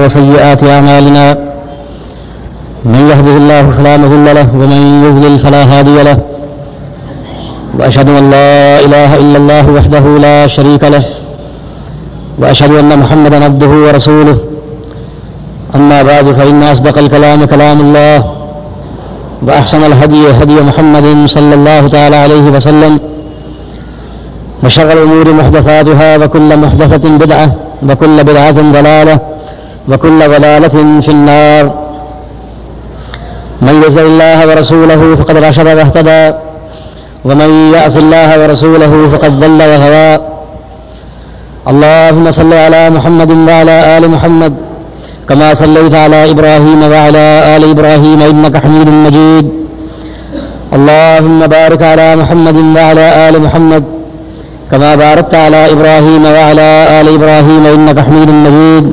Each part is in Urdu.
وسيئات أعمالنا من يهده الله فلا مضل له ومن يضلل فلا هادي له وأشهد أن لا إله إلا الله وحده لا شريك له وأشهد أن محمدا عبده ورسوله أما بعد فإن أصدق الكلام كلام الله وأحسن الهدي هدي محمد صلى الله تعالى عليه وسلم وشر الأمور محدثاتها وكل محدثة بدعة وكل بدعة ضلالة وكل ضلالة في النار. من يطع الله ورسوله فقد رشد واهتدى ومن يعص الله ورسوله فقد ضل وهوى اللهم صل على محمد وعلى آل محمد كما صليت على إبراهيم وعلى آل إبراهيم إنك حميد مجيد. اللهم بارك على محمد وعلى آل محمد كما باركت على إبراهيم وعلى آل إبراهيم إنك حميد مجيد.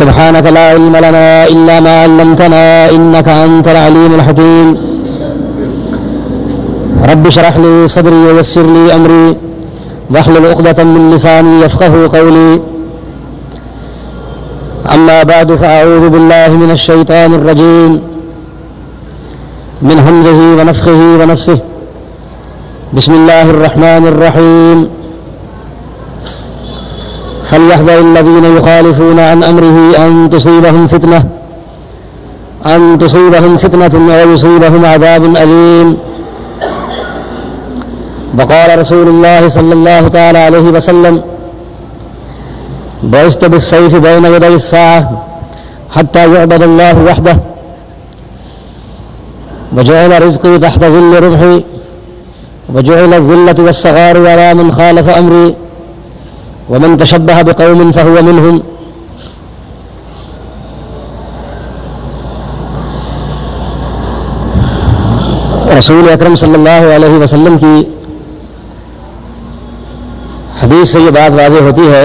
سبحانك لا علم لنا إلا ما علمتنا إنك أنت العليم الحكيم. رب اشرح لي صدري ويسر لي أمري. واحلل عقدة من لساني يفقه قولي. أما بعد فأعوذ بالله من الشيطان الرجيم. من همزه ونفخه ونفسه. بسم الله الرحمن الرحيم. فليحذر الذين يخالفون عن أمره أن تصيبهم فتنة أن تصيبهم فتنة أو يصيبهم عذاب أليم. وقال رسول الله صلى الله تعالى عليه وسلم، بعثت بالسيف بين يدي الساعة حتى يعبد الله وحده وجعل رزقي تحت ظل رمحي وجعل الذلة والصغار على من خالف أمري ومن تشبه بقوم فهو منهم. رسول اکرم صلی اللہ علیہ وسلم کی حدیث سے یہ بات واضح ہوتی ہے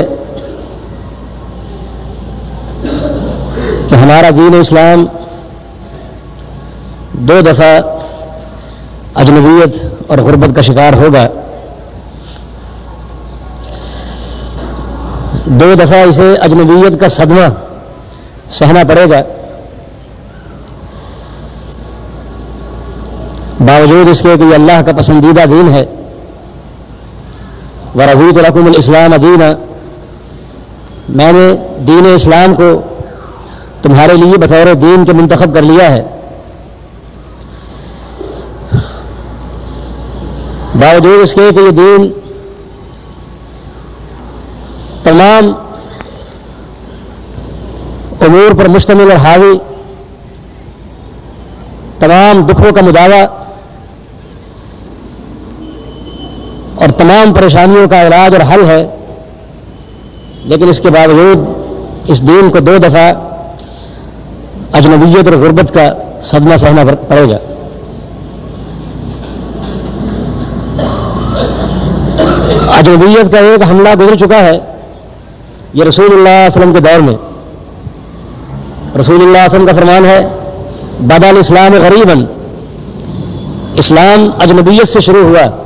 کہ ہمارا دین اسلام دو دفعہ اجنبیت اور غربت کا شکار ہوگا۔ دو دفعہ اسے اجنبیت کا صدمہ سہنا پڑے گا۔ باوجود اس کے کہ یہ اللہ کا پسندیدہ دین ہے۔ وہ ربیت الرقم الاسلام دین میں نے دین اسلام کو تمہارے لیے بطور دین کے منتخب کر لیا ہے۔ باوجود اس کے کہ یہ دین تمام امور پر مشتمل اور حاوی تمام دکھوں کا مداوع اور تمام پریشانیوں کا علاج اور حل ہے، لیکن اس کے باوجود اس دین کو دو دفعہ اجنبیت اور غربت کا صدمہ سہنا پڑے گا۔ اجنبیت کا ایک حملہ گزر چکا ہے۔ یہ رسول اللہ علیہ وسلم کے دور میں رسول اللہ علیہ وسلم کا فرمان ہے بدل اسلام غریب اسلام اجنبیت سے شروع ہوا۔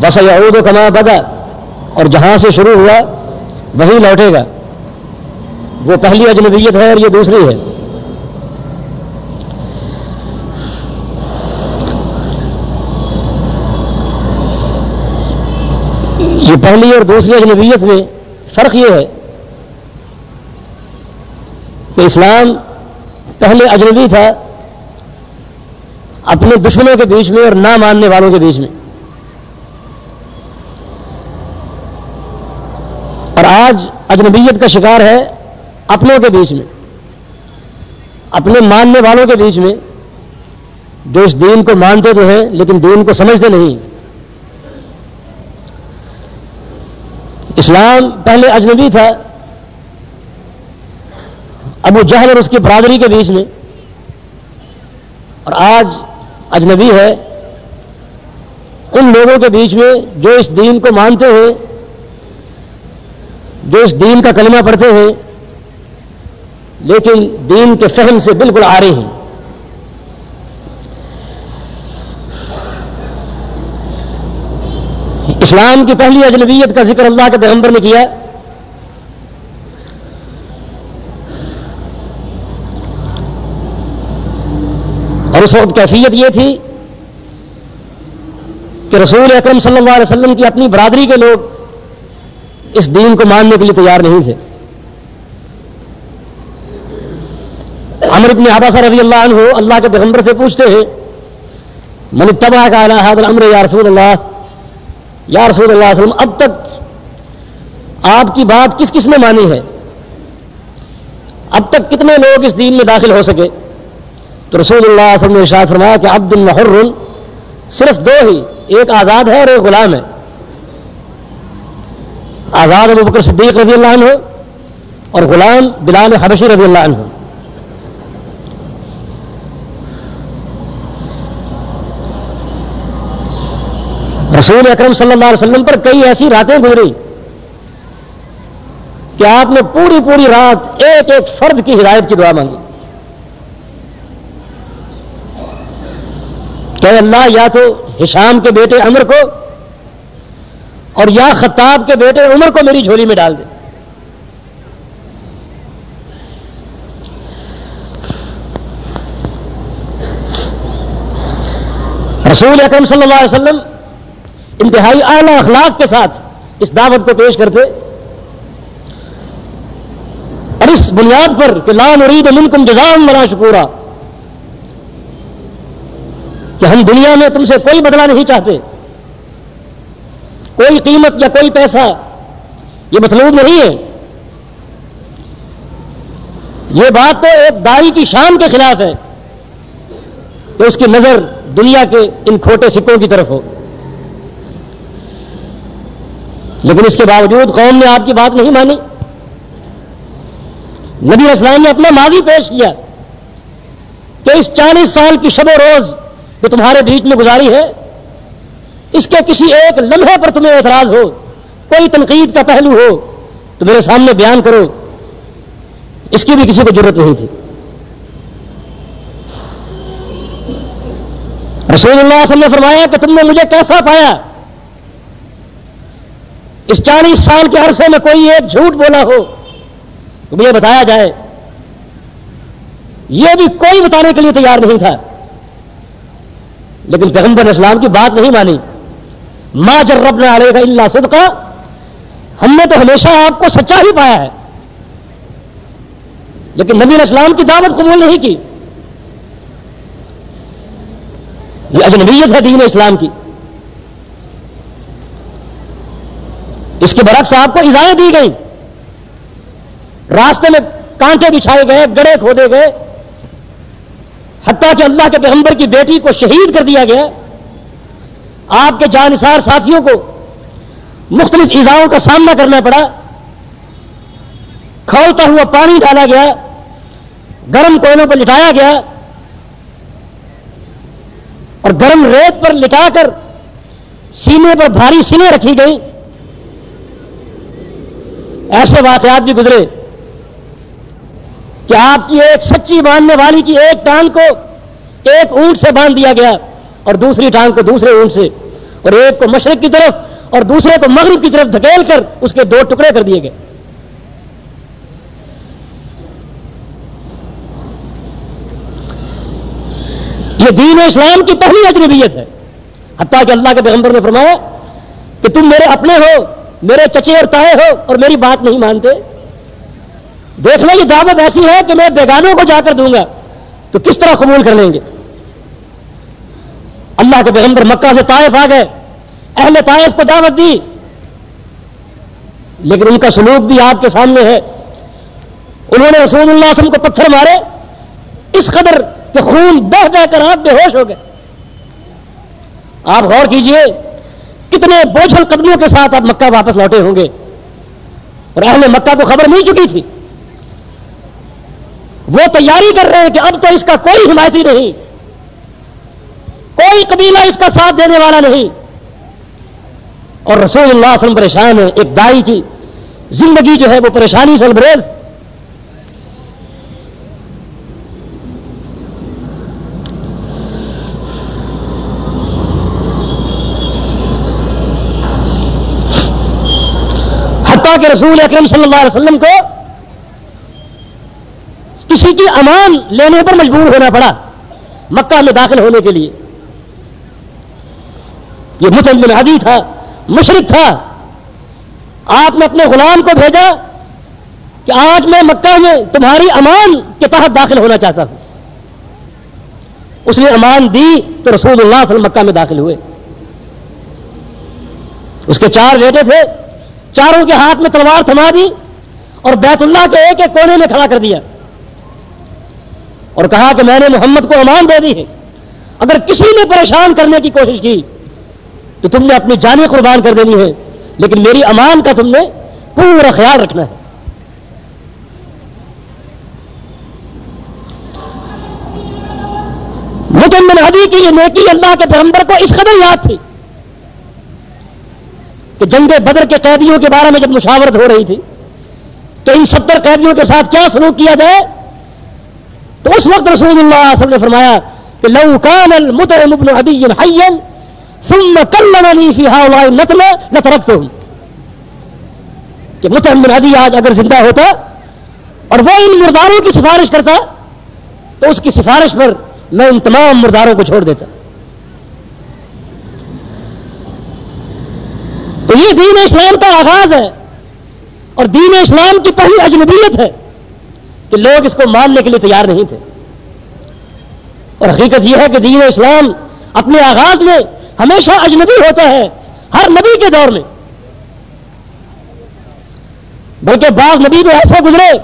بس یعود و کما بدا۔ اور جہاں سے شروع ہوا، وہی لوٹے گا۔ وہ پہلی اجنبیت ہے اور یہ دوسری ہے۔ پہلی اور دوسری اجنبیت میں فرق یہ ہے کہ اسلام پہلے اجنبی تھا اپنے دشمنوں کے بیچ میں اور نہ ماننے والوں کے بیچ میں۔ اور آج اجنبیت کا شکار ہے اپنوں کے بیچ میں، اپنے ماننے والوں کے بیچ میں۔ جو اس دین کو مانتے تو ہیں لیکن دین کو سمجھتے نہیں۔ اسلام پہلے اجنبی تھا۔ ابو جہل اور اس کی برادری کے بیچ میں۔ اور آج اجنبی ہے۔ ان لوگوں کے بیچ میں جو اس دین کو مانتے ہیں، جو اس دین کا کلمہ پڑھتے ہیں، لیکن دین کے فہم سے بالکل آ رہے ہیں۔ اسلام کی پہلی اجنبیت کا ذکر اللہ کے پیغمبر نے کیا ہے؟ اور اس وقت کیفیت یہ تھی کہ رسول اکرم صلی اللہ علیہ وسلم کی اپنی برادری کے لوگ اس دین کو ماننے کے لیے تیار نہیں تھے۔ امر ابن حباسہ رضی اللہ عنہ اللہ کے پیغمبر سے پوچھتے ہیں، من تباہ کا رسول اللہ؟ یا رسول اللہ علیہ وسلم، اب تک آپ کی بات کس کس نے مانی ہے؟ اب تک کتنے لوگ اس دین میں داخل ہو سکے؟ تو رسول اللہ علیہ وسلم نے ارشاد فرمایا کہ عبد المحر صرف دو ہی، ایک آزاد ہے اور ایک غلام ہے۔ آزاد ابو بکر صدیق رضی اللہ عنہ اور غلام بلال حبشی رضی اللہ عنہ۔ رسول اکرم صلی اللہ علیہ وسلم پر کئی ایسی راتیں گزری کہ آپ نے پوری پوری رات ایک ایک فرد کی ہدایت کی دعا مانگی۔ کہ اللہ، یا تو ہشام کے بیٹے عمر کو اور یا خطاب کے بیٹے عمر کو میری جھولی میں ڈال دے۔ رسول اکرم صلی اللہ علیہ وسلم انتہائی اعلی اخلاق کے ساتھ اس دعوت کو پیش کرتے اور اس بنیاد پر کہ لام ارید منکم جزام مرا شکورا، کہ ہم دنیا میں تم سے کوئی بدلہ نہیں چاہتے، کوئی قیمت یا کوئی پیسہ، یہ مطلوب نہیں ہے۔ یہ بات تو ایک دائی کی شان کے خلاف ہے کہ اس کی نظر دنیا کے ان کھوٹے سکوں کی طرف ہو۔ لیکن اس کے باوجود قوم نے آپ کی بات نہیں مانی۔ نبی اسلام نے اپنا ماضی پیش کیا کہ اس چالیس سال کی شب و روز جو تمہارے بیچ میں گزاری ہے، اس کے کسی ایک لمحے پر تمہیں اعتراض ہو، کوئی تنقید کا پہلو ہو، تو میرے سامنے بیان کرو۔ اس کی بھی کسی کو ضرورت نہیں تھی۔ رسول اللہ علیہ وسلم نے فرمایا کہ تم نے مجھے کیسا پایا؟ اس چالیس سال کے عرصے میں کوئی ایک جھوٹ بولا ہو تو مجھے بتایا جائے، یہ بھی کوئی بتانے کے لیے تیار نہیں تھا۔ لیکن پیغمبر اسلام کی بات نہیں مانی۔ ماں جرب نہ آڑے گا اللہ صدقہ، ہم نے تو ہمیشہ آپ کو سچا ہی پایا ہے۔ لیکن نبی اسلام کی دعوت قبول نہیں کی۔ یہ اجنبیت ہے دین اسلام کی۔ اس کے برعکس آپ کو ایزائیں دی گئی راستے میں کانٹے بچھائے گئے، گڑے کھودے گئے۔ حتیٰ کہ اللہ کے پیغمبر کی بیٹی کو شہید کر دیا گیا۔ آپ کے جانسار ساتھیوں کو مختلف ایزاؤں کا سامنا کرنا پڑا۔ کھولتا ہوا پانی ڈالا گیا، گرم کوئلوں پر لٹایا گیا۔ اور گرم ریت پر لٹا کر سینے پر بھاری سینے رکھی گئی ایسے واقعات بھی گزرے کہ آپ کی ایک سچی باندھنے والی کی ایک ٹانگ کو ایک اونٹ سے باندھ دیا گیا اور دوسری ٹانگ کو دوسرے اونٹ سے اور ایک کو مشرق کی طرف اور دوسرے کو مغرب کی طرف دھکیل کر اس کے دو ٹکڑے کر دیے گئے۔ یہ دین اسلام کی پہلی اجنبیت ہے۔ حتیٰ کہ اللہ کے پیغمبر نے فرمایا کہ تم میرے اپنے ہو میرے چچے اور تائے ہو اور میری بات نہیں مانتے۔ دیکھنا یہ دعوت ایسی ہے کہ میں بیگانوں کو جا کر دوں گا۔ تو کس طرح قبول کر لیں گے؟ اللہ کے پیغمبر مکہ سے طائف آ گئے۔ اہل طائف کو دعوت دی۔ لیکن ان کا سلوک بھی آپ کے سامنے ہے۔ انہوں نے رسول اللہ علیہ وسلم کو پتھر مارے۔ اس قدر کہ خون بہ بہ کر آپ بے ہوش ہو گئے۔ آپ غور کیجیے۔ کتنے بوجھل قدموں کے ساتھ آپ مکہ واپس لوٹے ہوں گے؟ اور اہل مکہ کو خبر نہیں چکی تھی۔ وہ تیاری کر رہے ہیں کہ اب تو اس کا کوئی حمایتی نہیں۔ کوئی قبیلہ اس کا ساتھ دینے والا نہیں۔ اور رسول اللہ علیہ وسلم پریشان ہے ایک دائی کی زندگی جو ہے وہ پریشانی سے البریز کہ رسول اکرم صلی اللہ علیہ وسلم کو کسی کی امان لینے پر مجبور ہونا پڑا، مکہ میں داخل ہونے کے لیے۔ یہ مطلب مسلم بن تھا، مشرق تھا۔ آپ نے اپنے غلام کو بھیجا کہ آج میں مکہ میں تمہاری امان کے تحت داخل ہونا چاہتا ہوں۔ اس نے امان دی تو رسول اللہ صلی اللہ علیہ وسلم مکہ میں داخل ہوئے۔ اس کے چار بیٹے تھے۔ چاروں کے ہاتھ میں تلوار تھما دی اور بیت اللہ کے ایک ایک کونے میں کھڑا کر دیا اور کہا کہ میں نے محمد کو امان دے دی ہے۔ اگر کسی نے پریشان کرنے کی کوشش کی تو تم نے اپنی جانیں قربان کر دینی ہے، لیکن میری امان کا تم نے پورا خیال رکھنا ہے۔ متمن ابھی کی یہ نیکی اللہ کے پیغمبر کو اس قدر یاد تھی۔ کہ جنگ بدر کے قیدیوں کے بارے میں جب مشاورت ہو رہی تھی، تو ان ستر قیدیوں کے ساتھ کیا سلوک کیا جائے؟ تو اس وقت رسول اللہ علیہ وسلم نے فرمایا کہ لو کان المترم ابن عدی حیا ثم کلمنی فی هؤلاء نتل لترکتهم کہ مترم بن عدی آج اگر زندہ ہوتا اور وہ ان مرداروں کی سفارش کرتا، تو اس کی سفارش پر میں ان تمام مرداروں کو چھوڑ دیتا۔ تو یہ دین اسلام کا آغاز ہے اور دین اسلام کی پہلی اجنبیت ہے کہ لوگ اس کو ماننے کے لیے تیار نہیں تھے۔ اور حقیقت یہ ہے کہ دین اسلام اپنے آغاز میں ہمیشہ اجنبی ہوتا ہے، ہر نبی کے دور میں۔ بلکہ بعض نبی تو ایسا گزرے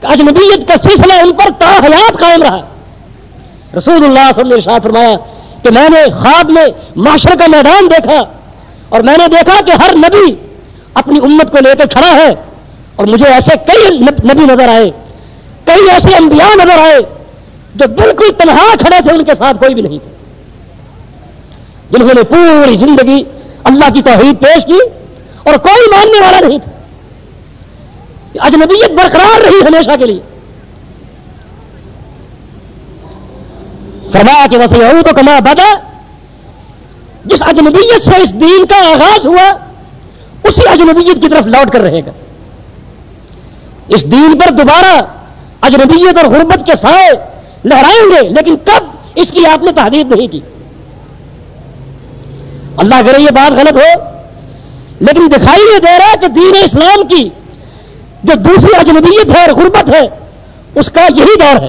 کہ اجنبیت کا سلسلہ ان پر تاحیات قائم رہا۔ رسول اللہ صلی اللہ علیہ وسلم نے فرمایا کہ میں نے خواب میں معاشر کا میدان دیکھا۔ اور میں نے دیکھا کہ ہر نبی اپنی امت کو لے کر کھڑا ہے اور مجھے ایسے کئی نبی نظر آئے، کئی ایسے انبیاء نظر آئے جو بالکل تنہا کھڑے تھے، ان کے ساتھ کوئی بھی نہیں تھے جنہوں نے پوری زندگی اللہ کی توحید پیش کی اور کوئی ماننے والا نہیں تھا۔ اجنبیت برقرار رہی ہمیشہ کے لیے۔ فرمایا کہ وسیع تو کما بدا جس اجنبیت سے اس دین کا آغاز ہوا، اسی اجنبیت کی طرف لوٹ کر رہے گا۔ اس دین پر دوبارہ اجنبیت اور غربت کے سائے لہرائیں گے، لیکن کب؟ اس کی آپ نے تحدید نہیں کی۔ اللہ کرے یہ بات غلط ہو، لیکن دکھائی یہ دے رہا ہے کہ دین اسلام کی جو دوسری اجنبیت ہے اور غربت ہے، اس کا یہی دور ہے۔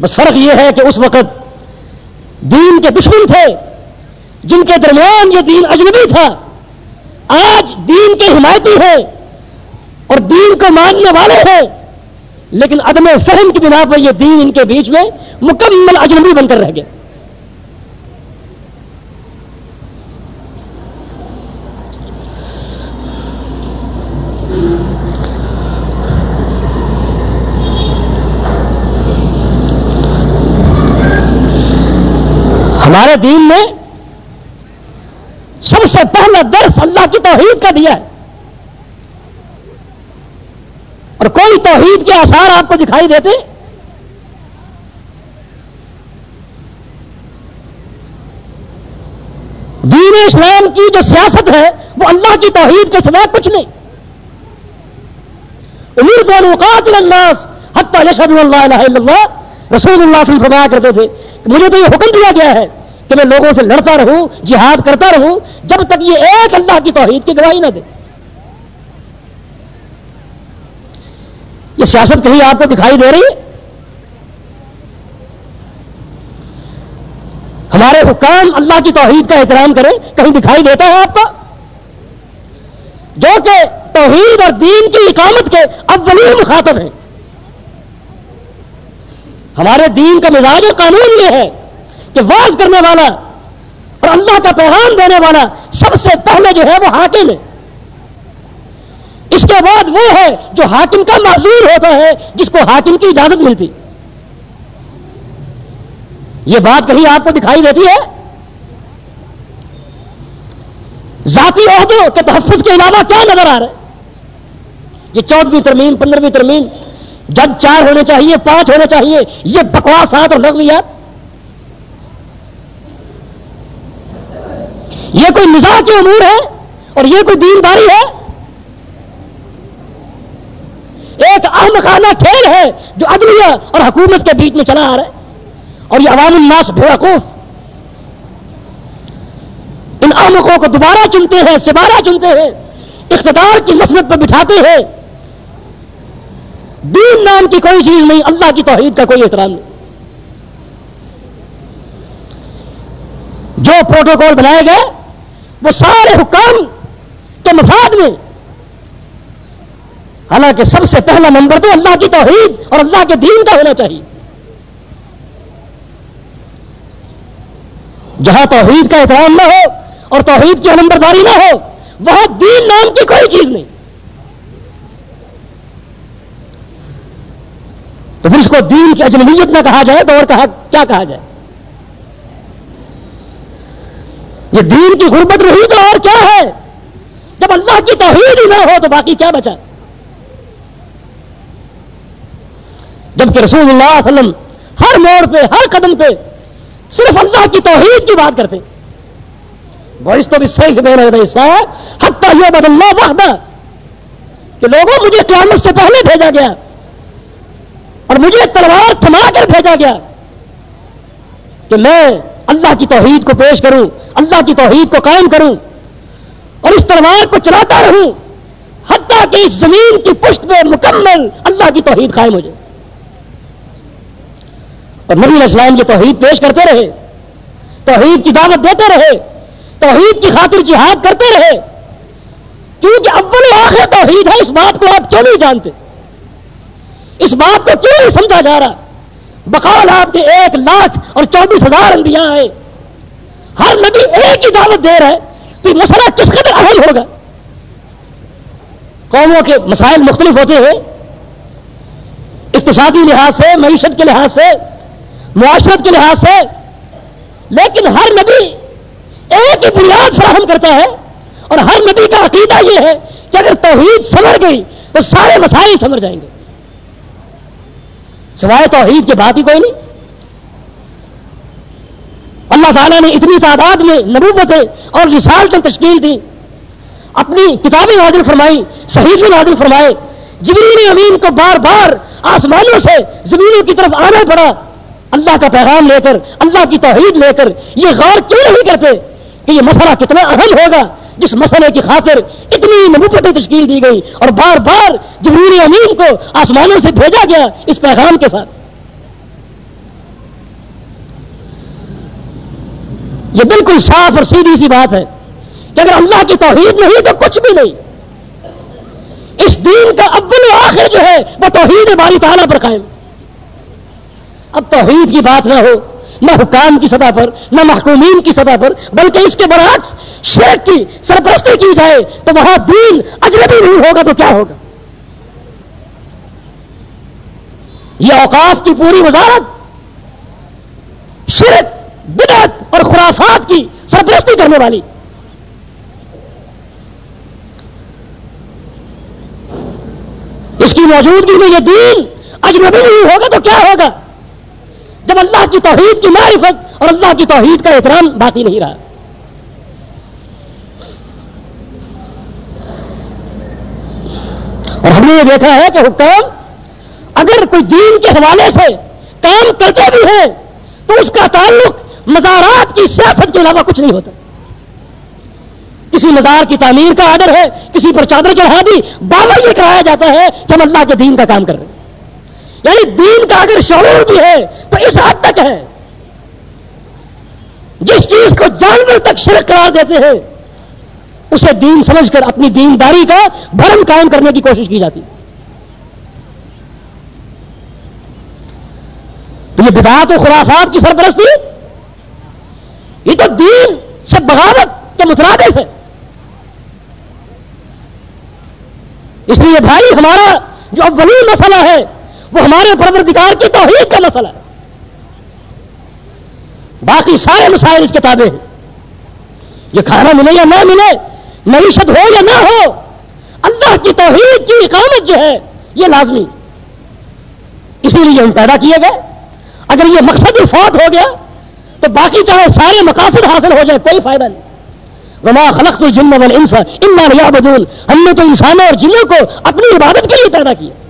بس فرق یہ ہے کہ اس وقت دین کے دشمن تھے، جن کے درمیان یہ دین اجنبی تھا۔ آج دین کے حمایتی ہے اور دین کو ماننے والے ہیں، لیکن عدم فہم کی بنا پر یہ دین ان کے بیچ میں مکمل اجنبی بن کر رہ گئے۔ ہمارے دین میں سب سے پہلا درس اللہ کی توحید کا دیا ہے۔ اور کوئی توحید کے آثار آپ کو دکھائی دیتے؟ دین اسلام کی جو سیاست ہے، وہ اللہ کی توحید کے سوا کچھ نہیں۔ امیر دونوں الناس حتی اللہ الہ الا اللہ۔ رسول اللہ صلی اللہ علیہ وسلم فرمایا کرتے تھے مجھے تو یہ حکم دیا گیا ہے کہ میں لوگوں سے لڑتا رہوں، جہاد کرتا رہوں، جب تک یہ ایک اللہ کی توحید کی گواہی نہ دے۔ یہ سیاست کہیں آپ کو دکھائی دے رہی ہے؟ ہمارے حکام اللہ کی توحید کا احترام کریں، کہیں دکھائی دیتا ہے آپ کو؟ جو کہ توحید اور دین کی اقامت کے اولین مخاطب ہیں۔ ہمارے دین کا مزاج اور قانون یہ ہے کہ واز کرنے والا اور اللہ کا پیغام دینے والا سب سے پہلے جو ہے وہ حاکم ہے۔ اس کے بعد وہ ہے جو حاکم کا معذور ہوتا ہے، جس کو حاکم کی اجازت ملتی۔ یہ بات کہیں آپ کو دکھائی دیتی ہے؟ ذاتی عہدوں کے تحفظ کے علاوہ کیا نظر آ رہا ہے؟ یہ چودہویں ترمیم، پندرہویں ترمیم جج چار ہونے چاہیے، پانچ ہونے چاہیے، یہ بکواس بکواسات اور لغویات یہ کوئی مزاح کے امور ہے اور یہ کوئی دینداری ہے؟ ایک اہم احمقانہ کھیل ہے جو عدلیہ اور حکومت کے بیچ میں چلا آ رہا ہے۔ اور یہ عوام الناس بیوقوف ان احمقوں کو دوبارہ چنتے ہیں سبارہ چنتے ہیں۔ اقتدار کی مسلط پر بٹھاتے ہیں۔ دین نام کی کوئی چیز نہیں، اللہ کی توحید کا کوئی احترام نہیں۔ جو پروٹوکول بنائے گئے وہ سارے حکام کے مفاد میں۔ حالانکہ سب سے پہلا نمبر تو اللہ کی توحید اور اللہ کے دین کا ہونا چاہیے۔ جہاں توحید کا احترام نہ ہو اور توحید کی نمبرداری نہ ہو، وہاں دین نام کی کوئی چیز نہیں۔ تو پھر اس کو دین کی اجنبیت نہ کہا جائے تو اور کہا، کیا کہا جائے؟ یہ دین کی غربت رہی تو اور کیا ہے؟ جب اللہ کی توحید ہی نہ ہو تو باقی کیا بچا؟ جبکہ رسول اللہ علیہ وسلم ہر موڑ پہ، ہر قدم پہ صرف اللہ کی توحید کی بات کرتے۔ وائس تو بھی صحیح میں رہتا حصہ حتیٰ یہ بدلنا وحدہ کہ لوگوں مجھے قیامت سے پہلے بھیجا گیا اور مجھے تلوار تھما کر بھیجا گیا کہ میں اللہ کی توحید کو پیش کروں، اللہ کی توحید کو قائم کروں اور اس تلوار کو چلاتا رہوں حتیٰ کہ اس زمین کی پشت پہ مکمل اللہ کی توحید قائم ہو جائے۔ اور نبی اسلام یہ توحید پیش کرتے رہے، توحید کی دعوت دیتے رہے، توحید کی خاطر جہاد کرتے رہے۔ کیونکہ اول آخر توحید ہے، اس بات کو آپ کیوں نہیں جانتے؟ اس بات کو کیوں نہیں سمجھا جا رہا؟ بقول آپ کے ایک لاکھ اور چوبیس ہزار انبیاء آئے ہر نبی ایک ہی دعوت دے رہا ہے کہ مسئلہ کس قدر اہم ہوگا۔ قوموں کے مسائل مختلف ہوتے ہیں۔ اقتصادی لحاظ سے، معیشت کے لحاظ سے، معاشرت کے لحاظ سے۔ لیکن ہر نبی ایک ہی بنیاد فراہم کرتا ہے۔ اور ہر نبی کا عقیدہ یہ ہے کہ اگر توحید سمر گئی تو سارے مسائل سمر جائیں گے۔ سوائے توحید کی بات ہی کوئی نہیں۔ اللہ تعالیٰ نے اتنی تعداد میں نبوتیں اور رسالتیں تشکیل دی اپنی کتابیں نازل فرمائی صحیح نازل فرمائے جبریل امین کو بار بار آسمانوں سے زمینوں کی طرف آنا پڑا۔ اللہ کا پیغام لے کر، اللہ کی توحید لے کر، یہ غور کیوں نہیں کرتے؟ کہ یہ مسئلہ کتنا اہم ہوگا جس مسئلے کی خاطر اتنی نبوتیں تشکیل دی گئی اور بار بار جبریل امین کو آسمانوں سے بھیجا گیا اس پیغام کے ساتھ۔ یہ بالکل صاف اور سیدھی سی بات ہے کہ اگر اللہ کی توحید نہیں تو کچھ بھی نہیں۔ اس دین کا اول و آخر جو ہے وہ توحید باری تعالیٰ پر قائم۔ اب توحید کی بات نہ ہو۔ نہ حکام کی سطح پر، نہ محکومین کی سطح پر، بلکہ اس کے برعکس شیخ کی سرپرستی کی جائے تو وہاں دین اجنبی نہیں ہوگا تو کیا ہوگا؟ یہ اوقاف کی پوری وزارت شرک، بدعت اور خرافات کی سرپرستی کرنے والی۔ اس کی موجودگی میں یہ دین اجنبی نہیں ہوگا تو کیا ہوگا؟ جب اللہ کی توحید کی معرفت اور اللہ کی توحید کا احترام باقی نہیں رہا۔ اور ہم نے یہ دیکھا ہے کہ حکام اگر کوئی دین کے حوالے سے کام کرتے بھی ہیں تو اس کا تعلق مزارات کی سیاست کے علاوہ کچھ نہیں ہوتا۔ کسی مزار کی تعمیر کا آڈر ہے، کسی پر چادر چڑھا دی بابا یہ کرایا جاتا ہے کہ ہم اللہ کے دین کا کام کر رہے ہیں۔ یعنی دین کا اگر شعور بھی ہے تو اس حد تک ہے۔ جس چیز کو جانور تک شرک قرار دیتے ہیں، اسے دین سمجھ کر اپنی دینداری کا بھرم قائم کرنے کی کوشش کی جاتی۔ تو یہ بدعات و خرافات کی سرپرستی؟ یہ تو دین سے بغاوت کے مترادف ہے۔ اس لیے بھائی، ہمارا جو اولین مسئلہ ہے وہ ہمارے پروردگار کی توحید کا مسئلہ ہے۔ باقی سارے مسائل اس کتابیں ہیں۔ یہ کھانا ملے یا نہ ملے، معیشت ہو یا نہ ہو، اللہ کی توحید کی اقامت جو ہے، یہ لازمی۔ اسی لیے ہم پیدا کیے گئے۔ اگر یہ مقصد فوت ہو گیا، تو باقی چاہے سارے مقاصد حاصل ہو جائے کوئی فائدہ نہیں۔ وما خلق تو جن انسان ان بدول ہم نے تو انسانوں اور جنوں کو اپنی عبادت کے لیے پیدا کیا۔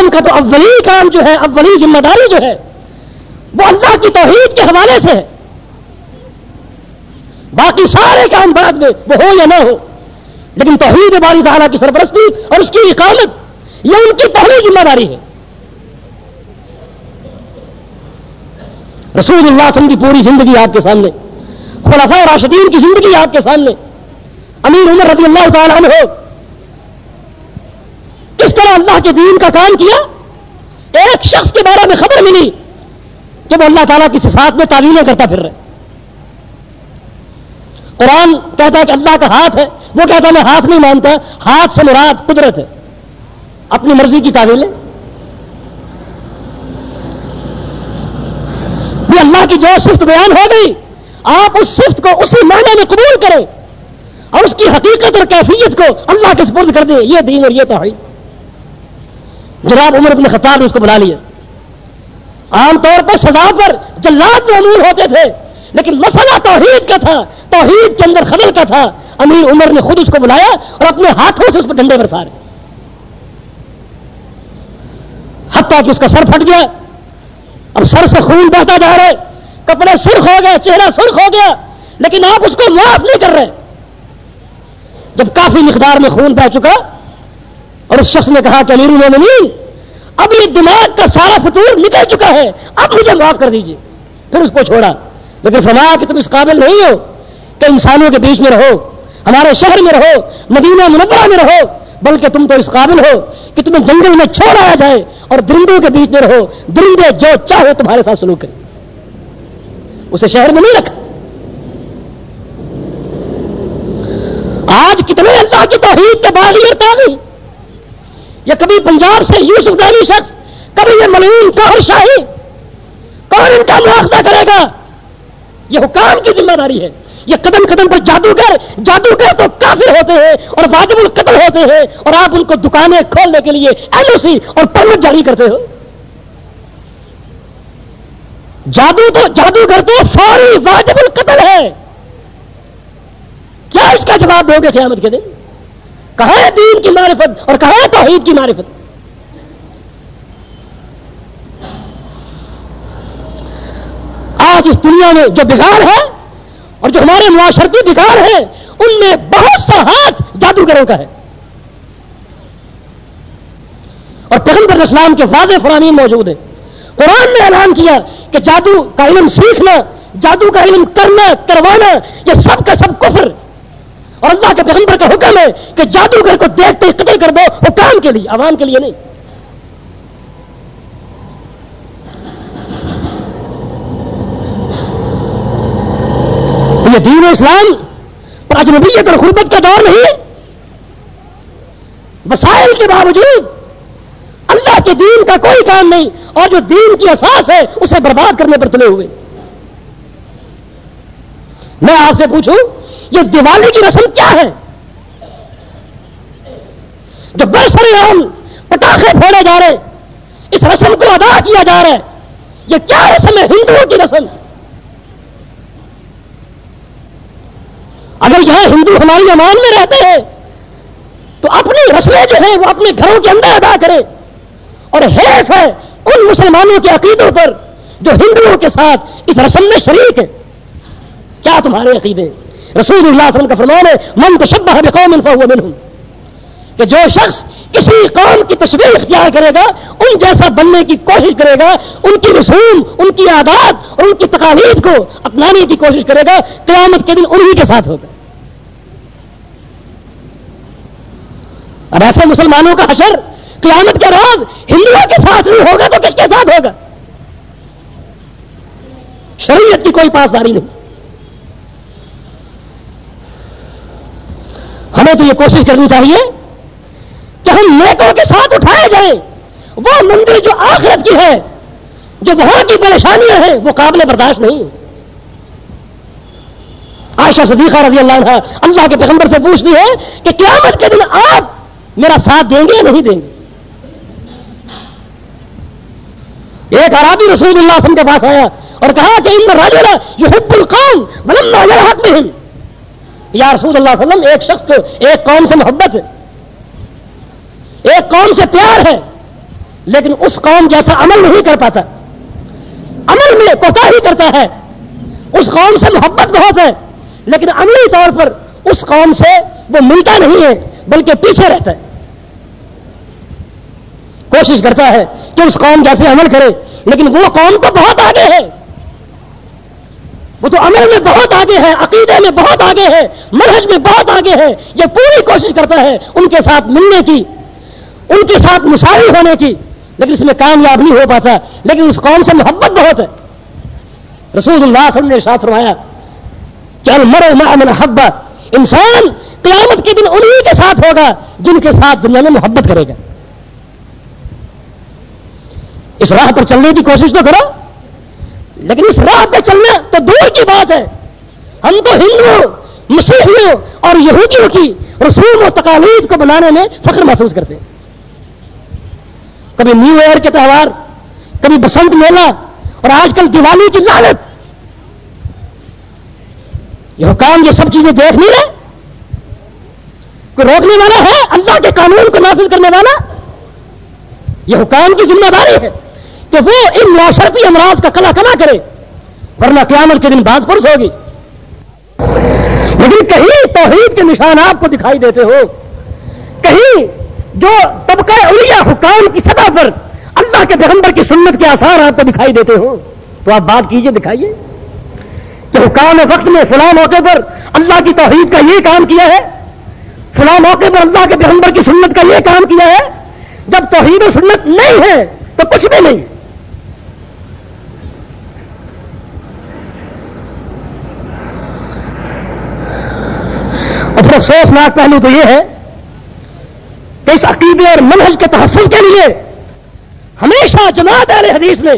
قوم کا تو اولی کام جو ہے، اولی ذمہ داری جو ہے، وہ اللہ کی توحید کے حوالے سے ہے۔ باقی سارے کام بعد میں وہ ہو یا نہ ہو، لیکن توحید باری تعالیٰ کی سرپرستی اور اس کی اقامت یہ ان کی پہلی ذمہ داری ہے۔ رسول اللہ وسلم کی پوری زندگی آپ کے سامنے، خلفاء راشدین کی زندگی آپ کے سامنے، امیر عمر رضی اللہ تعالیٰ عنہ طرح اللہ کے دین کا کام کیا، ایک شخص کے بارے میں خبر ملی، جب اللہ تعالیٰ کی صفات میں تعویلیں کرتا پھر رہے۔ قرآن کہتا ہے کہ اللہ کا ہاتھ ہے، وہ کہتا ہے میں ہاتھ نہیں مانتا، ہاتھ سے مراد قدرت ہے۔ اپنی مرضی کی تعویلیں۔ یہ اللہ کی جو صفت بیان ہو گئی، آپ اس صفت کو اسی معنی میں قبول کریں اور اس کی حقیقت اور کیفیت کو اللہ کے سپرد کر دیں۔ یہ دین اور یہ توحید۔ جناب عمر بن خطاب نے اس کو بنا لیا۔ عام طور پر سزا پر جلات میں امور ہوتے تھے، لیکن مسئلہ توحید کا تھا، توحید کے اندر خبر کا تھا۔ امیر عمر نے خود اس کو بلایا اور اپنے ہاتھوں سے اس پر ڈنڈے برسارے حتیٰ کہ اس کا سر پھٹ گیا۔ اور سر سے خون بہتا جا رہا ہے۔ کپڑے سرخ ہو گیا چہرہ سرخ ہو گیا، لیکن آپ اس کو معاف نہیں کر رہے۔ جب کافی مقدار میں خون بہ چکا اور اس شخص نے کہا کہ امیر المومنین، اب یہ دماغ کا سارا فطور نکل چکا ہے، اب مجھے معاف کر دیجیے پھر اس کو چھوڑا۔ لیکن فرمایا کہ تم اس قابل نہیں ہو کہ انسانوں کے بیچ میں رہو، ہمارے شہر میں رہو، مدینہ منورہ میں رہو، بلکہ تم تو اس قابل ہو کہ تمہیں جنگل میں چھوڑایا جائے اور درندوں کے بیچ میں رہو۔ درندے جو چاہے تمہارے ساتھ سلوک کریں۔ اسے شہر میں نہیں رکھا۔ آج کتنے اللہ کی توحید کے باغی اور تاغی۔ یا کبھی پنجاب سے یوسف دانی شخص، کبھی یہ ملعون کور شاہی، کون ان کا مواخذہ کرے گا؟ یہ حکام کی ذمہ داری ہے۔ یہ قدم قدم پر جادوگر جادوگر تو کافر ہوتے ہیں اور واجب القتل ہوتے ہیں اور آپ ان کو دکانیں کھولنے کے لیے ایل او سی اور پرمٹ جاری کرتے ہو۔ جادو تو جادوگر تو فوری واجب القتل ہے۔ کیا اس کا جواب دو گے قیامت کے دن؟ کہاں ہے دین کی معرفت اور کہاں توحید کی معرفت۔ آج اس دنیا میں جو بگاڑ ہے اور جو ہمارے معاشرتی بگاڑ ہے ان میں بہت سا ہاتھ جادوگروں کا ہے۔ اور پیغمبر اسلام کے واضح فرامین موجود ہیں۔ قرآن نے اعلان کیا کہ جادو کا علم سیکھنا، جادو کا علم کرنا، کروانا، یہ سب کا سب کفر۔ اور اللہ کے پیغمبر کا حکم ہے کہ جادوگر کو دیکھتے ہی قتل کر دو حکام کے لیے، عوام کے لیے نہیں۔ تو یہ دین اسلام پر اجنبیت اور غربت کا دور نہیں وسائل کے باوجود اللہ کے دین کا کوئی کام نہیں اور جو دین کی اساس ہے اسے برباد کرنے پر تلے ہوئے۔ میں آپ سے پوچھوں یہ دیوالی کی رسم کیا ہے؟ جو بے سر عام پٹاخے پھوڑے جا رہے اس رسم کو ادا کیا جا رہا ہے۔ یہ کیا رسم ہے؟ ہندوؤں کی رسم۔ اگر یہاں ہندو ہماری امان میں رہتے ہیں، تو اپنی رسمیں جو ہیں، وہ اپنے گھروں کے اندر ادا کرے اور حیف ہے ان مسلمانوں کے عقیدوں پر جو ہندوؤں کے ساتھ اس رسم میں شریک ہے کیا تمہارے عقیدے؟ رسول اللہ صلی اللہ علیہ وسلم کا فرمان ہے، من تشبہ بقوم فهو منهم کہ جو شخص کسی قوم کی تشبیح اختیار کرے گا، ان جیسا بننے کی کوشش کرے گا، ان کی رسوم، ان کی عادات اور ان کی تقالید کو اپنانے کی کوشش کرے گا، قیامت کے دن انہی کے ساتھ ہوگا۔ اب ایسے مسلمانوں کا حشر قیامت کے روز ہندوؤں کے ساتھ نہیں ہوگا تو کس کے ساتھ ہوگا؟ شریعت کی کوئی پاسداری نہیں۔ ہمیں تو یہ کوشش کرنی چاہیے کہ ہم نیکوں کے ساتھ اٹھائے جائیں۔ وہ مندر جو آخرت کی ہے، جو وہاں کی پریشانیاں ہیں، وہ قابل برداشت نہیں۔ عائشہ صدیقہ رضی اللہ عنہ اللہ کے پیغمبر سے پوچھتی ہے کہ قیامت کے دن آپ میرا ساتھ دیں گے یا نہیں دیں گے؟ ایک عرابی رسول اللہ وسلم کے پاس آیا اور کہا کہ ان راجا یہ حب القوم ولما يلحق بهم یا رسول اللہ علیہ وسلم، ایک شخص کو ایک قوم سے محبت ہے۔ ایک قوم سے پیار ہے، لیکن اس قوم جیسا عمل نہیں کر پاتا۔ عمل میں کوتا ہی کرتا ہے۔ اس قوم سے محبت بہت ہے، لیکن عملی طور پر اس قوم سے وہ ملتا نہیں ہے، بلکہ پیچھے رہتا ہے۔ کوشش کرتا ہے کہ اس قوم جیسے عمل کرے، لیکن وہ قوم تو بہت آگے ہے۔ وہ تو عمل میں بہت آگے ہے، عقیدے میں بہت آگے ہے مرحج میں بہت آگے ہے، یہ پوری کوشش کرتا ہے ان کے ساتھ ملنے کی، ان کے ساتھ مساوی ہونے کی، لیکن اس میں کامیاب نہیں ہو پاتا، لیکن اس قوم سے محبت بہت ہے۔ رسول اللہ صلی اللہ علیہ وسلم نے ساتھ روایا کہ المر من حبا انسان قیامت کے دن انہی کے ساتھ ہوگا جن کے ساتھ دنیا میں محبت کرے گا۔ اس راہ پر چلنے کی کوشش تو کرو۔ لیکن اس راہ پہ چلنا تو دور کی بات ہے۔ ہم تو ہندوؤں، مسیحیوں اور یہودیوں کی رسوم و تقالید کو بنانے میں فخر محسوس کرتے ہیں۔ کبھی نیو ایئر کے تہوار، کبھی بسنت میلہ اور آج کل دیوالی کی لالت یہ حکام، یہ سب چیزیں دیکھ نہیں رہے۔ کوئی روکنے والا ہے؟ اللہ کے قانون کو نافذ کرنے والا؟ یہ حکام کی ذمہ داری ہے۔ کہ وہ ان معاشرتی امراض کا کلا کلا کرے، ورنہ قیامت کے دن بعد فرض ہوگی۔ لیکن کہیں توحید کے نشان آپ کو دکھائی دیتے ہو، کہیں جو طبقہ اولیا حکام کی سطح پر اللہ کے پیغمبر کی سنت کے آثار آپ کو دکھائی دیتے ہو، تو آپ بات کیجیے، دکھائیے کہ حکام وقت میں فلاں موقع پر اللہ کی توحید کا یہ کام کیا ہے۔ فلاں موقع پر اللہ کے پیغمبر کی سنت کا یہ کام کیا ہے۔ جب توحید و سنت نہیں ہے تو کچھ بھی نہیں۔ اور پھر افسوسناک پہلو تو یہ ہے کہ اس عقیدے اور منہج کے تحفظ کے لیے ہمیشہ جماعت اہل حدیث نے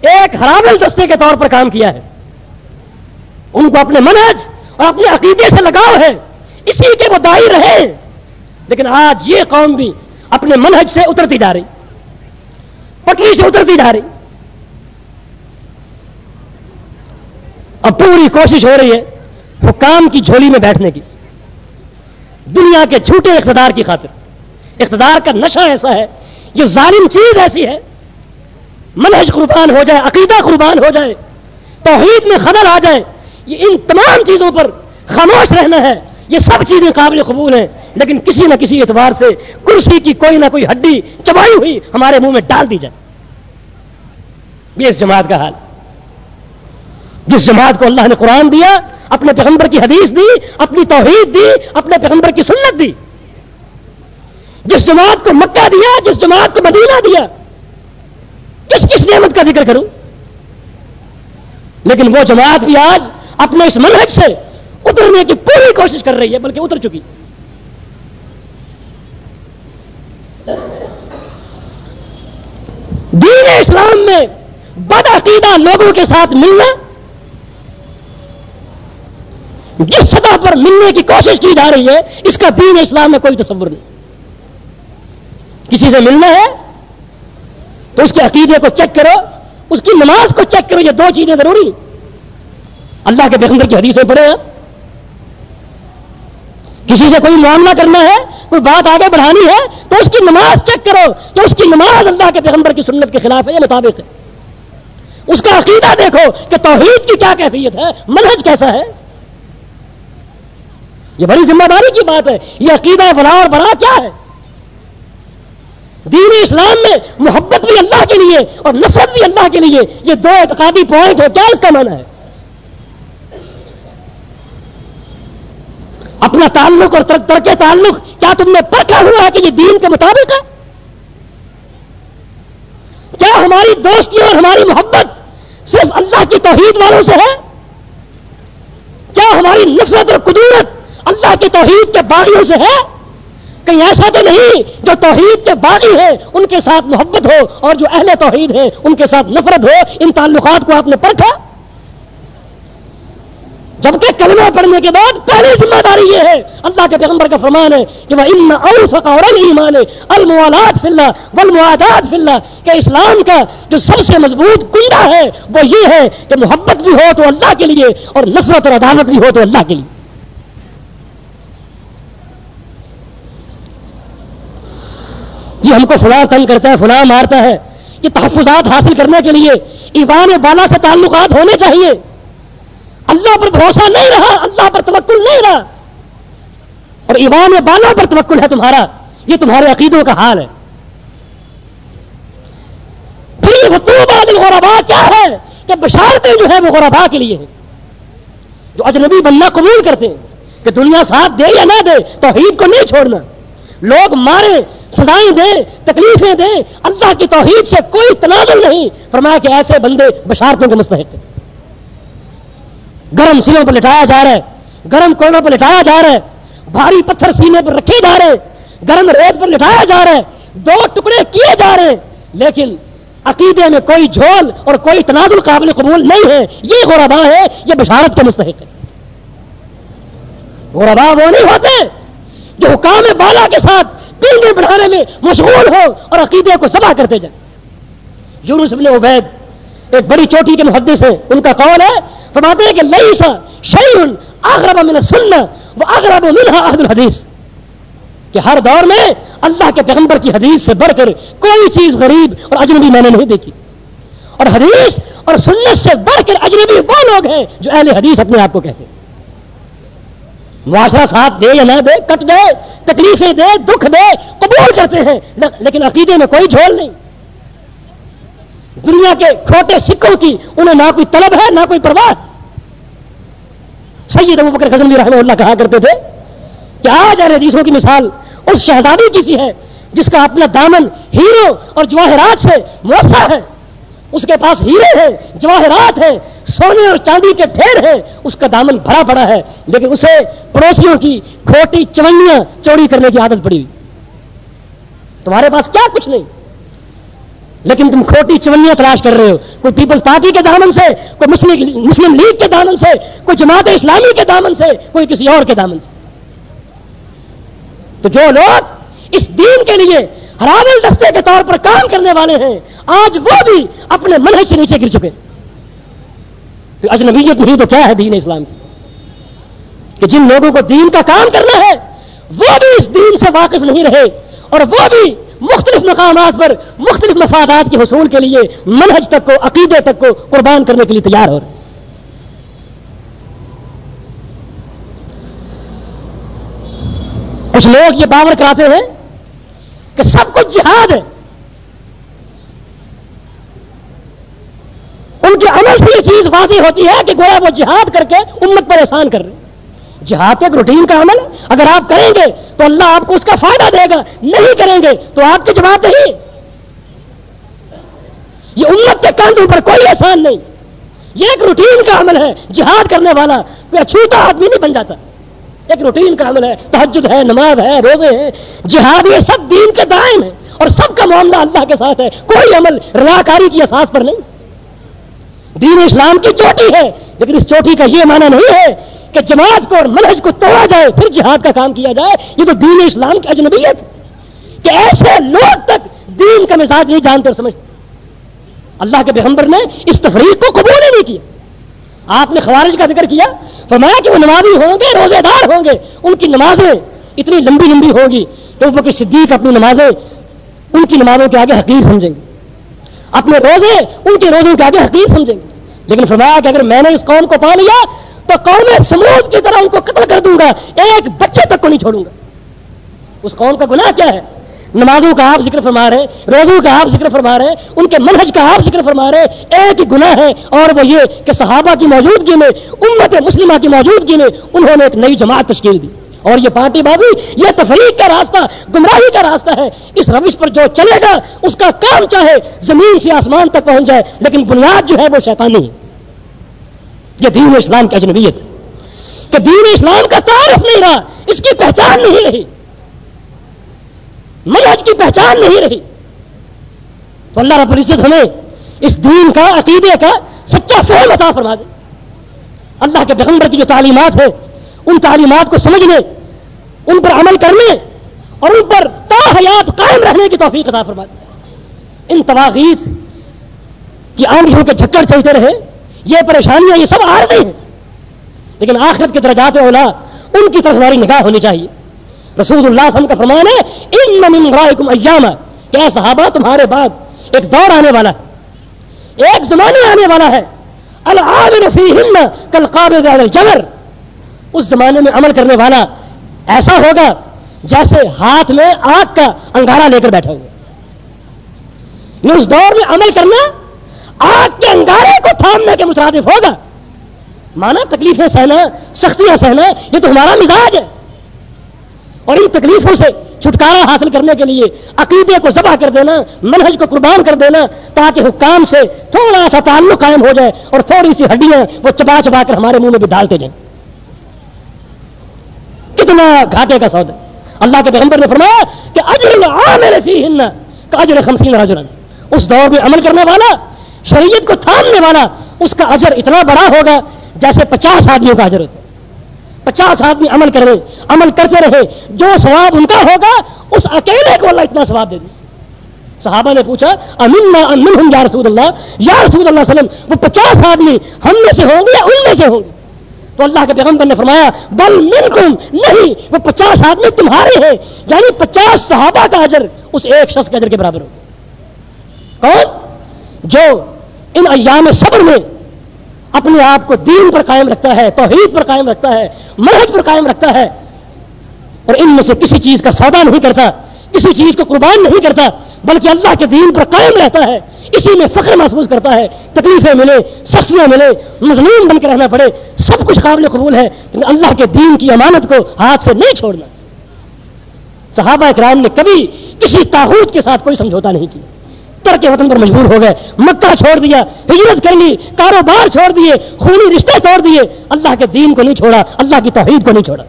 ایک حرامل دستے کے طور پر کام کیا ہے۔ ان کو اپنے منہج اور اپنے عقیدے سے لگاؤ ہے۔ اسی کے وہ دائی رہے لیکن آج یہ قوم بھی اپنے منہج سے اترتی جا رہی پٹری سے اترتی جا رہی۔ اب پوری کوشش ہو رہی ہے حکام کی جھولی میں بیٹھنے کی۔ دنیا کے جھوٹے اقتدار کی خاطر۔ اقتدار کا نشہ ایسا ہے، یہ ظالم چیز ایسی ہے۔ منہج قربان ہو جائے، عقیدہ قربان ہو جائے، توحید میں خدر آ جائے، یہ ان تمام چیزوں پر خاموش رہنا ہے۔ یہ سب چیزیں قابل قبول ہیں، لیکن کسی نہ کسی اعتبار سے کرسی کی کوئی نہ کوئی ہڈی چبائی ہوئی ہمارے منہ میں ڈال دی جائے۔ یہ اس جماعت کا حال۔ جس جماعت کو اللہ نے قرآن دیا اپنے پیغمبر کی حدیث دی، اپنی توحید دی، اپنے پیغمبر کی سنت دی۔ جس جماعت کو مکہ دیا، جس جماعت کو مدینہ دیا، کس کس نعمت کا ذکر کروں؟ لیکن وہ جماعت بھی آج اپنے اس منہج سے اترنے کی پوری کوشش کر رہی ہے، بلکہ اتر چکی۔ دین اسلام میں بد عقیدہ لوگوں کے ساتھ ملنا جس سطح پر ملنے کی کوشش کی جا رہی ہے، اس کا دین اسلام میں کوئی تصور نہیں۔ کسی سے ملنا ہے، تو اس کے عقیدے کو چیک کرو، اس کی نماز کو چیک کرو، یہ دو چیزیں ضروری اللہ کے پیغمبر کی حدیثیں پڑھے ہیں کسی سے کوئی معاملہ کرنا ہے، کوئی بات آگے بڑھانی ہے، تو اس کی نماز چیک کرو کہ اس کی نماز اللہ کے پیغمبر کی سنت کے خلاف ہے یا مطابق ہے۔ اس کا عقیدہ دیکھو کہ توحید کی کیا کیفیت ہے، منہج کیسا ہے۔ یہ بڑی ذمہ داری کی بات ہے، یہ عقیدہ بلا اور بڑا کیا ہے؟ دین اسلام میں محبت بھی اللہ کے لیے اور نفرت بھی اللہ کے لیے یہ دو اعتقادی پوائنٹ ہے کیا اس کا معنی ہے؟ اپنا تعلق اور ترک تعلق، کیا تم نے پرکھا ہوا ہے کہ یہ دین کے مطابق ہے؟ کیا ہماری دوستی اور ہماری محبت صرف اللہ کی توحید والوں سے ہے؟ کیا ہماری نفرت اور قدورت اللہ کی توحید کے باغیوں سے ہے۔ کہیں ایسا تو نہیں جو توحید کے باغی ہیں ان کے ساتھ محبت ہو اور جو اہل توحید ہیں، ان کے ساتھ نفرت ہو، ان تعلقات کو آپ نے پرکھا۔ جبکہ کلمہ پڑھنے کے بعد پہلی ذمہ داری یہ ہے، اللہ کے پیغمبر کا فرمان ہے کہ وہ ان اور ایمان الموالات فلّہ والموادات فلّہ کہ اسلام کا جو سب سے مضبوط کنڈا ہے، وہ یہ ہے کہ محبت بھی ہو تو اللہ کے لیے اور نفرت اور عدالت بھی ہو تو اللہ کے لیے۔ جی ہم کو فلاں تنگ کرتا ہے، فلاں مارتا ہے۔ یہ تحفظات حاصل کرنے کے لیے ایوان بالا سے تعلقات ہونے چاہیے۔ اللہ پر بھروسہ نہیں رہا، اللہ پر توکل نہیں رہا۔ اور ایوان بالا پر توکل ہے تمہارا، یہ تمہارے عقیدوں کا حال ہے۔ پھر غوربا کیا ہے؟ کہ بشارتیں جو ہے وہ غوربا کے لیے جو اجنبی بننا قبول کرتے ہیں کہ دنیا ساتھ دے یا نہ دے، توحید کو نہیں چھوڑنا۔ لوگ مارے سدائیں دیں تکلیفیں دیں اللہ کی توحید سے کوئی تنازل نہیں۔ فرمایا کہ ایسے بندے بشارتوں کے مستحق ہیں۔ گرم سینوں پر لٹایا جا رہا ہے، گرم کوئلوں پر لٹایا جا رہا ہے، بھاری پتھر سینے پر رکھے جا رہے ہیں، گرم ریت پر لٹایا جا رہا ہے، دو ٹکڑے کیے جا رہے ہیں۔ لیکن عقیدے میں کوئی جھول اور کوئی تنازل قابل قبول نہیں ہے۔ یہ غوربا ہے، یہ بشارت کے مستحق ہے غوربا وہ نہیں ہوتے جو حکام بالا کے ساتھ پنڈے بڑھانے میں مشغول ہو اور عقیدے کو سبا کرتے جائیں۔ یونس بن عبید ایک بڑی چوٹی کے محدث ہیں۔ ان کا قول ہے، فرماتے ہیں کہ لئی سا اغرب من سننا وہ اغرب منها عہد الحدیث۔ کہ ہر دور میں اللہ کے پیغمبر کی حدیث سے بڑھ کر کوئی چیز غریب اور اجنبی میں نے نہیں دیکھی۔ اور حدیث اور سنت سے بڑھ کر اجنبی وہ لوگ ہیں جو اہل حدیث اپنے آپ کو کہتے ہیں۔ معاشرہ ساتھ دے یا نہ دے، کٹ دے، تکلیفیں دے، دکھ دے، قبول کرتے ہیں لیکن عقیدے میں کوئی جھول نہیں۔ دنیا کے کھوٹے سکوں کی، انہیں نہ کوئی طلب ہے، نہ کوئی پرواہ۔ سید ابو بکر خزن رحمہ اللہ کہا کرتے تھے کہ آج اہل حدیثوں کی مثال اس شہزادی کی سی ہے، جس کا اپنا دامن ہیرو اور جواہرات سے موسا ہے۔ اس کے پاس ہیرے ہیں، جواہرات ہیں سونے اور چاندی کے ڈھیر ہیں، اس کا دامن بھرا پڑا ہے، لیکن اسے پڑوسیوں کی کھوٹی چونیاں چوری کرنے کی عادت پڑی تمہارے پاس کیا کچھ نہیں؟ لیکن تم کھوٹی چونیاں تلاش کر رہے ہو۔ کوئی پیپلز پارٹی کے دامن سے، کوئی مسلم مسلم لیگ کے دامن سے، کوئی جماعت اسلامی کے دامن سے، کوئی کسی اور کے دامن سے۔ تو جو لوگ اس دین کے لیے ہراول دستے کے طور پر کام کرنے والے ہیں، آج وہ بھی اپنے منہج سے نیچے گر چکے۔ تو اجنبیت نہیں تو کیا ہے دین اسلام کی؟ کہ جن لوگوں کو دین کا کام کرنا ہے، وہ بھی اس دین سے واقف نہیں رہے اور وہ بھی مختلف مقامات پر مختلف مفادات کے حصول کے لیے منہج تک کو، عقیدے تک کو قربان کرنے کے لیے تیار ہو رہے کچھ لوگ یہ باور کراتے ہیں کہ سب کچھ جہاد ہے۔ ان کے عمل سے یہ چیز واضح ہوتی ہے کہ گویا وہ جہاد کر کے امت پر احسان کر رہے ہیں۔ جہاد ایک روٹین کا عمل ہے۔ اگر آپ کریں گے تو اللہ آپ کو اس کا فائدہ دے گا۔ نہیں کریں گے تو آپ کی جواب نہیں۔ یہ امت کے کاندھوں پر کوئی احسان نہیں۔ یہ ایک روٹین کا عمل ہے۔ جہاد کرنے والا کوئی اچھوتا آدمی نہیں بن جاتا۔ ایک روٹین کا عمل ہے۔ تحجد ہے، نماز ہے، روزے ہیں۔ جہاد یہ سب دین کے دائم ہے اور سب کا معاملہ اللہ کے ساتھ ہے۔ کوئی عمل رواکاری کی احساس پر نہیں۔ دین اسلام کی چوٹی ہے، لیکن اس چوٹی کا یہ معنی نہیں ہے کہ جماعت کو اور منہج کو توڑا جائے، پھر جہاد کا کام کیا جائے۔ یہ تو دین اسلام کی اجنبیت کہ ایسے لوگ تک دین کا مزاج نہیں جانتے اور سمجھتے۔ اللہ کے پیغمبر نے اس تفریق کو قبول ہی نہیں کیا۔ آپ نے خوارج کا ذکر کیا، فرمایا کہ وہ نمازی ہوں گے روزے دار ہوں گے، ان کی نمازیں اتنی لمبی لمبی ہوگی تو وہ صدیق اپنی نمازیں ان کی نمازوں کے آگے حقیق سمجھیں گے۔ اپنے روزے ان کے روزوں کے آگے حقیق سمجھیں گے۔ لیکن فرمایا کہ اگر میں نے اس قوم کو پا لیا تو قوم سمود کی طرح ان کو قتل کر دوں گا، ایک بچے تک کو نہیں چھوڑوں گا۔ اس قوم کا گناہ کیا ہے؟ نمازوں کا آپ ذکر فرما رہے روزوں کا آپ ذکر فرما رہے ہیں، ان کے منہج کا آپ ذکر فرما رہے ایک ہی گناہ ہے، اور وہ یہ کہ صحابہ کی موجودگی میں، امت مسلمہ کی موجودگی میں انہوں نے ایک نئی جماعت تشکیل دی۔ اور یہ پارٹی بازی، یہ تفریق کا راستہ، گمراہی کا راستہ ہے۔ اس روش پر جو چلے گا، اس کا کام چاہے، زمین سے آسمان تک پہنچ جائے، لیکن بنیاد جو ہے وہ شیطانی ہے۔ یہ دین اسلام کی اجنبیت؟ کہ دین اسلام کا تعارف نہیں رہا، اس کی پہچان نہیں رہی۔ منہج کی پہچان نہیں رہی۔ تو اللہ رب العزت ہمیں اس دین کا، عقیدے کا سچا فہم عطا فرما دے۔ اللہ کے پیغمبر کی جو تعلیمات ہے ان تعلیمات کو سمجھنے، ان پر عمل کرنے اور ان پر تا حیات قائم رہنے کی توفیق عطا فرما دے۔ ان تواغیت کی آنکھوں کے جھکڑ چلتے رہے۔ یہ پریشانیاں، یہ سب آ ہیں۔ لیکن آخرت کے درجات اولا، ان کی طرف ہماری نگاہ ہونی چاہیے۔ رسول اللہ صلی اللہ علیہ وسلم کا فرمان ہے، ان من ایام کیا صحابہ، تمہارے بعد ایک دور آنے والا ہے۔ ایک زمانے آنے والا ہے۔ العامل فیہن کل قابض علی الجمر اس زمانے میں عمل کرنے والا ایسا ہوگا جیسے ہاتھ میں آگ کا انگارا لے کر بیٹھا ہوا۔ یہ اس دور میں عمل کرنا آگ کے انگارے کو تھامنے کے مترادف ہوگا۔ مانا تکلیفیں سہنا سختیاں سہنا یہ تو ہمارا مزاج ہے۔ اور ان تکلیفوں سے چھٹکارا حاصل کرنے کے لیے عقیدے کو ذبح کر دینا، منہج کو قربان کر دینا، تاکہ حکام سے تھوڑا سا تعلق قائم ہو جائے اور تھوڑی سی ہڈیاں وہ چبا چبا کر ہمارے منہ میں بھی ڈالتے جائیں۔ کتنا گھاٹے کا سودا اللہ کے پیغمبر نے فرمایا کہ اجر عامل فیہن کا اجر خمسین رجلا۔ اس دور میں عمل کرنے والا شریعت کو تھامنے والا اس کا اجر اتنا بڑا ہوگا جیسے پچاس آدمیوں کا اجر ہوتا پچاس آدمی عمل کر رہے عمل کرتے رہے۔ جو ثواب ان کا ہوگا، اس اکیلے کو اللہ اتنا ثواب دے دی صحابہ نے پوچھا امین امن یا رسول اللہ یا رسول اللہ وسلم، وہ پچاس آدمی ہم میں سے ہوں گے یا ان میں سے ہوں گے؟ تو اللہ کے پیغمبر نے فرمایا، بل منکم، نہیں، وہ پچاس آدمی تمہارے ہیں۔ یعنی پچاس صحابہ کا اجر اس ایک شخص کے اجر کے برابر ہو کون؟ جو ان ایام صبر میں اپنے آپ کو دین پر قائم رکھتا ہے، توحید پر قائم رکھتا ہے مرحج پر قائم رکھتا ہے، اور ان میں سے کسی چیز کا سودا نہیں کرتا، کسی چیز کو قربان نہیں کرتا، بلکہ اللہ کے دین پر قائم رہتا ہے، اسی میں فخر محسوس کرتا ہے، تکلیفیں ملے سختیاں ملے مظلوم بن کے رہنا پڑے، سب کچھ قابل قبول ہے، لیکن اللہ کے دین کی امانت کو ہاتھ سے نہیں چھوڑنا۔ صحابہ اکرام نے کبھی کسی تاحود کے ساتھ کوئی سمجھوتا نہیں کیا تر کے وطن پر مجبور ہو گئے، مکہ چھوڑ دیا، ہجرت کر لی، کاروبار چھوڑ دیے، خونی رشتے توڑ دیے، اللہ کے دین کو نہیں چھوڑا، اللہ کی توحید کو نہیں چھوڑا۔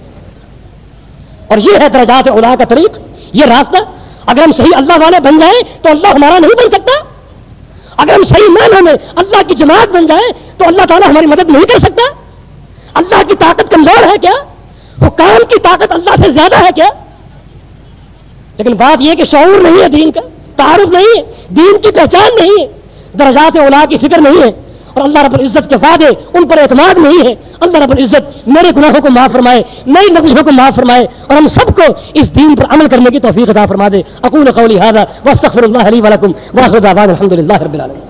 اور یہ ہے درجات اولا کا طریق، یہ راستہ۔ اگر ہم صحیح اللہ والے بن جائیں تو اللہ ہمارا نہیں بن سکتا۔ اگر ہم صحیح معنوں میں اللہ کی جماعت بن جائیں تو اللہ تعالیٰ ہماری مدد نہیں کر سکتا۔ اللہ کی طاقت کمزور ہے کیا؟ حکام کی طاقت اللہ سے زیادہ ہے کیا؟ لیکن بات یہ کہ شعور نہیں ہے دین کا۔ تعارف نہیں ہے دین کی پہچان نہیں ہے درجات اولا کی فکر نہیں ہے، اور اللہ رب العزت کے وعدے ان پر اعتماد نہیں ہے۔ اللہ رب العزت میرے گناہوں کو معاف فرمائے نئی نتیجوں کو معاف فرمائے، اور ہم سب کو اس دین پر عمل کرنے کی توفیق عطا فرما دے۔ اقول قولی هذا واستغفر الله لي ولكم واخر دعوانا الحمد لله رب العالمين